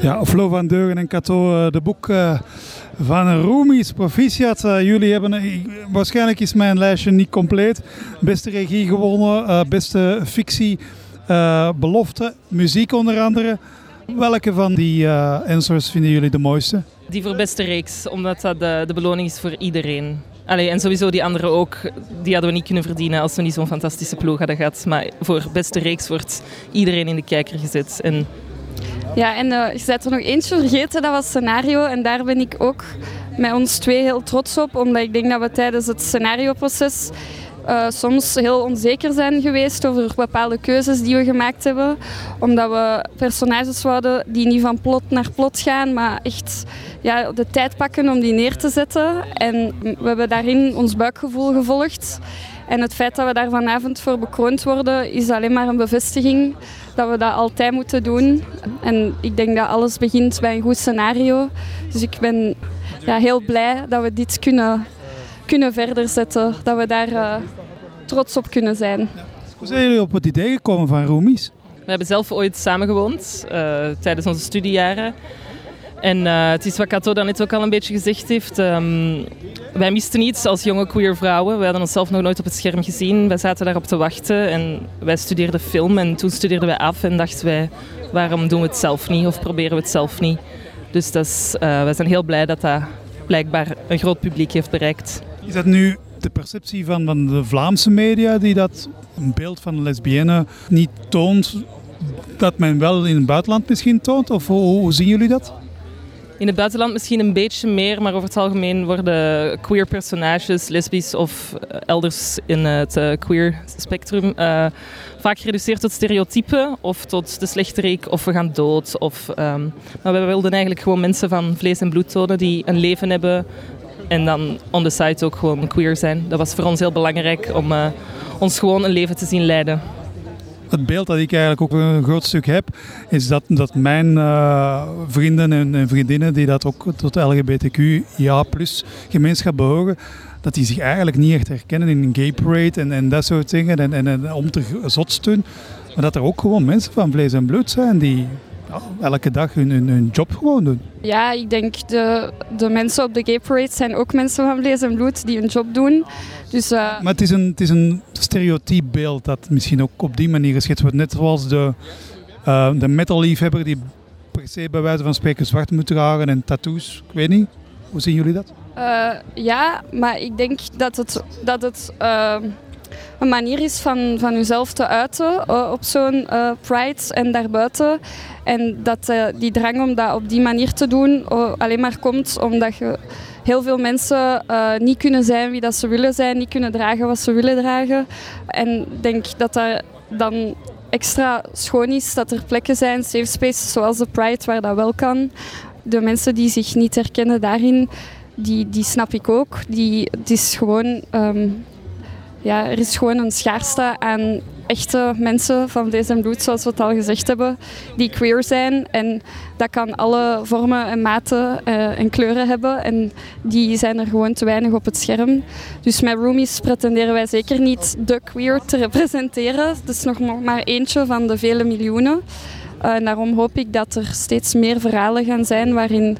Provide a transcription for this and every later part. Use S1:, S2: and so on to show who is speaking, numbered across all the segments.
S1: Ja, Flo van Deugen en Cato, eh, de boek uh, van Roomies, proficiat. Uh, jullie hebben, waarschijnlijk is mijn lijstje niet compleet. Beste regie gewonnen, beste fictie, belofte, muziek onder andere. Welke van die answers vinden jullie de mooiste?
S2: Die voor beste reeks, omdat dat de, de beloning is voor iedereen. Allee, en sowieso die andere ook, die hadden we niet kunnen verdienen als we niet zo'n fantastische ploeg hadden gehad. Maar voor beste reeks wordt iedereen in de kijker gezet. En
S3: ja, en uh, je bent er nog eentje vergeten, dat was scenario. En daar ben ik ook met ons twee heel trots op, omdat ik denk dat we tijdens het scenarioproces uh, soms heel onzeker zijn geweest over bepaalde keuzes die we gemaakt hebben. Omdat we personages wouden die niet van plot naar plot gaan, maar echt ja, de tijd pakken om die neer te zetten. En we hebben daarin ons buikgevoel gevolgd. En het feit dat we daar vanavond voor bekroond worden, is alleen maar een bevestiging dat we dat altijd moeten doen. En ik denk dat alles begint bij een goed scenario. Dus ik ben ja, heel blij dat we dit kunnen, kunnen verder zetten. Dat we daar uh, trots op kunnen zijn.
S1: Hoe zijn jullie op het idee gekomen van Roomies?
S2: We hebben zelf ooit samengewoond uh, tijdens onze studiejaren. En uh, het is wat Kato dan net ook al een beetje gezegd heeft. Um, wij misten iets als jonge queer vrouwen. We hadden onszelf nog nooit op het scherm gezien. Wij zaten daarop te wachten en wij studeerden film. En toen studeerden wij af en dachten wij, waarom doen we het zelf niet of proberen we het zelf niet? Dus dat is, uh, wij zijn heel blij dat dat blijkbaar een groot publiek heeft bereikt.
S1: Is dat nu de perceptie van, van de Vlaamse media die dat een beeld van lesbienne niet toont, dat men wel in het buitenland misschien toont? Of hoe zien jullie dat?
S2: In het buitenland misschien een beetje meer, maar over het algemeen worden queer personages, lesbisch of elders in het eh, queer spectrum, uh, vaak gereduceerd tot stereotypen of tot de slechterik of we gaan dood. Of, um, maar we wilden eigenlijk gewoon mensen van vlees en bloed tonen die een leven hebben en dan on the side ook gewoon queer zijn. Dat was voor ons heel belangrijk om ons gewoon een leven te zien leiden
S1: het beeld dat ik eigenlijk ook een groot stuk heb, is dat, dat mijn uh, vrienden en, en, vriendinnen die dat ook tot LGBTQ ja plus gemeenschap behoren, dat die zich eigenlijk niet echt herkennen in een gay parade en, en dat soort dingen en, en, om te zot doen. Maar dat er ook gewoon mensen van vlees en bloed zijn die elke dag hun, hun, job gewoon doen.
S3: Ja, ik denk de, de mensen op de Gay Parade zijn ook mensen van vlees en bloed die hun job doen. Dus, uh...
S1: Maar het is, een, het is een stereotyp beeld dat misschien ook op die manier geschetst wordt. Net zoals de, uh, de metal-liefhebber die per se bij wijze van spreken zwart moet dragen en tattoos. Ik weet niet. Hoe zien jullie dat?
S3: Uh, ja, maar ik denk dat het, dat het een manier is van, van jezelf te uiten uh, op zo'n uh, Pride en daarbuiten. En dat uh, die drang om dat op die manier te doen alleen maar komt omdat je heel veel mensen niet kunnen zijn wie dat ze willen zijn, niet kunnen dragen wat ze willen dragen. En ik denk dat dat dan extra schoon is dat er plekken zijn, safe spaces zoals de Pride, waar dat wel kan. De mensen die zich niet herkennen daarin, die, die snap ik ook. Die, het is gewoon um, ja, er is gewoon een schaarste aan echte mensen van en bloed, zoals we het al gezegd hebben, die queer zijn. En dat kan alle vormen en maten uh, en kleuren hebben. En die zijn er gewoon te weinig op het scherm. Dus met Roomies pretenderen wij zeker niet de queer te representeren. Het is nog maar eentje van de vele miljoenen. En daarom hoop ik dat er steeds meer verhalen gaan zijn waarin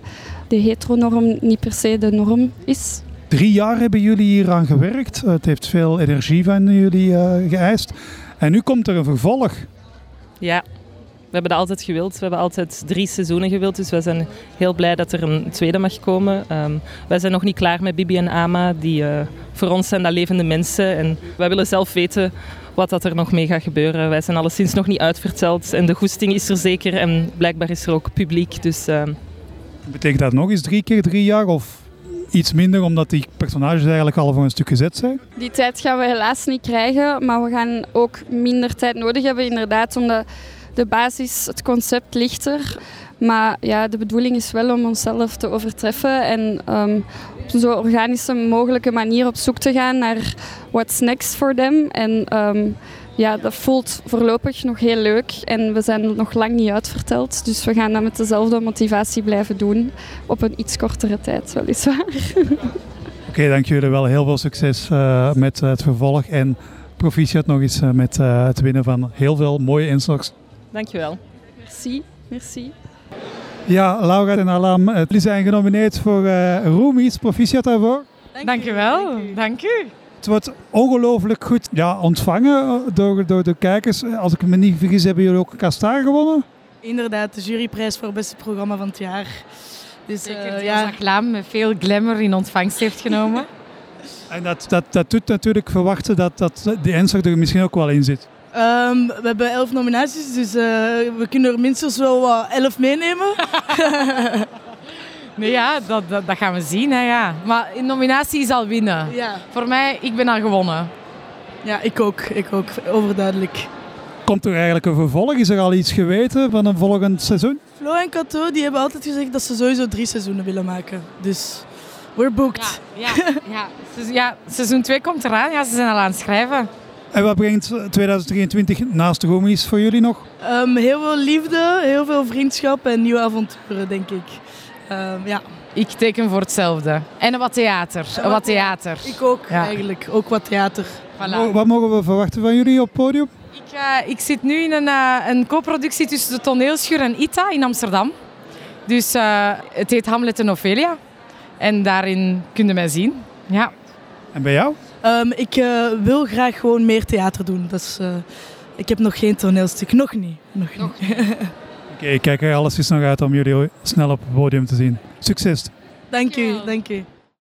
S3: de heteronorm niet per se de norm is.
S1: Drie jaar hebben jullie hier aan gewerkt. Het heeft veel energie van jullie uh, geëist. En nu komt er een vervolg.
S2: Ja, we hebben dat altijd gewild. We hebben altijd drie seizoenen gewild. Dus wij zijn heel blij dat er een tweede mag komen. Um, wij zijn nog niet klaar met Bibi en Ama. Die, uh, voor ons zijn dat levende mensen. En wij willen zelf weten wat dat er nog mee gaat gebeuren. Wij zijn alleszins nog niet uitverteld. En de goesting is er zeker. En blijkbaar is er ook publiek. Dus, uh...
S1: Betekent dat nog eens drie keer drie jaar? Of iets minder, omdat die personages eigenlijk al voor een stuk gezet zijn?
S3: Die tijd gaan we helaas niet krijgen, maar we gaan ook minder tijd nodig hebben, inderdaad, omdat de basis, het concept ligt er. Maar ja, de bedoeling is wel om onszelf te overtreffen en um, op een zo organische mogelijke manier op zoek te gaan naar what's next for them. En um, ja, dat voelt voorlopig nog heel leuk en we zijn nog lang niet uitverteld. Dus we gaan dat met dezelfde motivatie blijven doen, op een iets kortere tijd weliswaar. Oké,
S1: okay, dank jullie wel. Heel veel succes uh, met het vervolg en proficiat nog eens uh, met uh, het winnen van heel veel mooie instorts.
S2: Dankjewel.
S3: Merci, merci.
S1: Ja, Laura en Alam, jullie zijn genomineerd voor uh, Roomies. Proficiat daarvoor.
S4: Dank, Dank u wel. Dank u.
S1: Het wordt ongelooflijk goed ja, ontvangen door, door de kijkers. Als ik me niet vergis, hebben jullie ook Kastar gewonnen?
S5: Inderdaad, de juryprijs voor het beste programma van het jaar.
S4: Dus, uh, ja. Lam met veel glamour in ontvangst heeft genomen.
S1: en dat, dat, dat doet natuurlijk verwachten dat, dat de Ensor er misschien ook wel in zit.
S5: Um, we hebben elf nominaties, dus uh, we kunnen er minstens wel wat elf meenemen.
S4: nee, ja, dat, dat, dat, gaan we zien. Hè, ja. Maar in nominatie is al winnen.
S5: Ja.
S4: Voor mij, ik ben al gewonnen.
S5: Ja, ik ook. Ik ook, overduidelijk.
S1: Komt er eigenlijk een vervolg? Is er al iets geweten van een volgend seizoen?
S5: Flo en Cato die hebben altijd gezegd dat ze sowieso drie seizoenen willen maken. Dus we're booked.
S4: Ja, ja, ja. ja seizoen 2 komt eraan. Ja, ze zijn al aan het schrijven.
S1: En wat brengt 2023 naast de Roomies voor jullie nog?
S5: Um, heel veel liefde, heel veel vriendschap en nieuwe avonturen, denk ik. Um, ja.
S4: Ik teken voor hetzelfde. En wat theater. En wat theater.
S5: Ik ook, ja. eigenlijk. Ook wat theater.
S1: Voilà. Wat mogen we verwachten van jullie op het podium?
S4: Ik, uh, ik zit nu in een, uh, een co-productie tussen de toneelschuur en ITA in Amsterdam. Dus uh, het heet Hamlet en Ophelia. En daarin kun je mij zien. Ja.
S1: En bij jou?
S5: Um, ik uh, wil graag gewoon meer theater doen. Dus, uh, ik heb nog geen toneelstuk. Nog niet. Nog
S4: nog
S5: niet.
S1: Oké, okay, kijk er alles nog uit om jullie snel op het podium te zien. Succes!
S5: Dank u, dank u.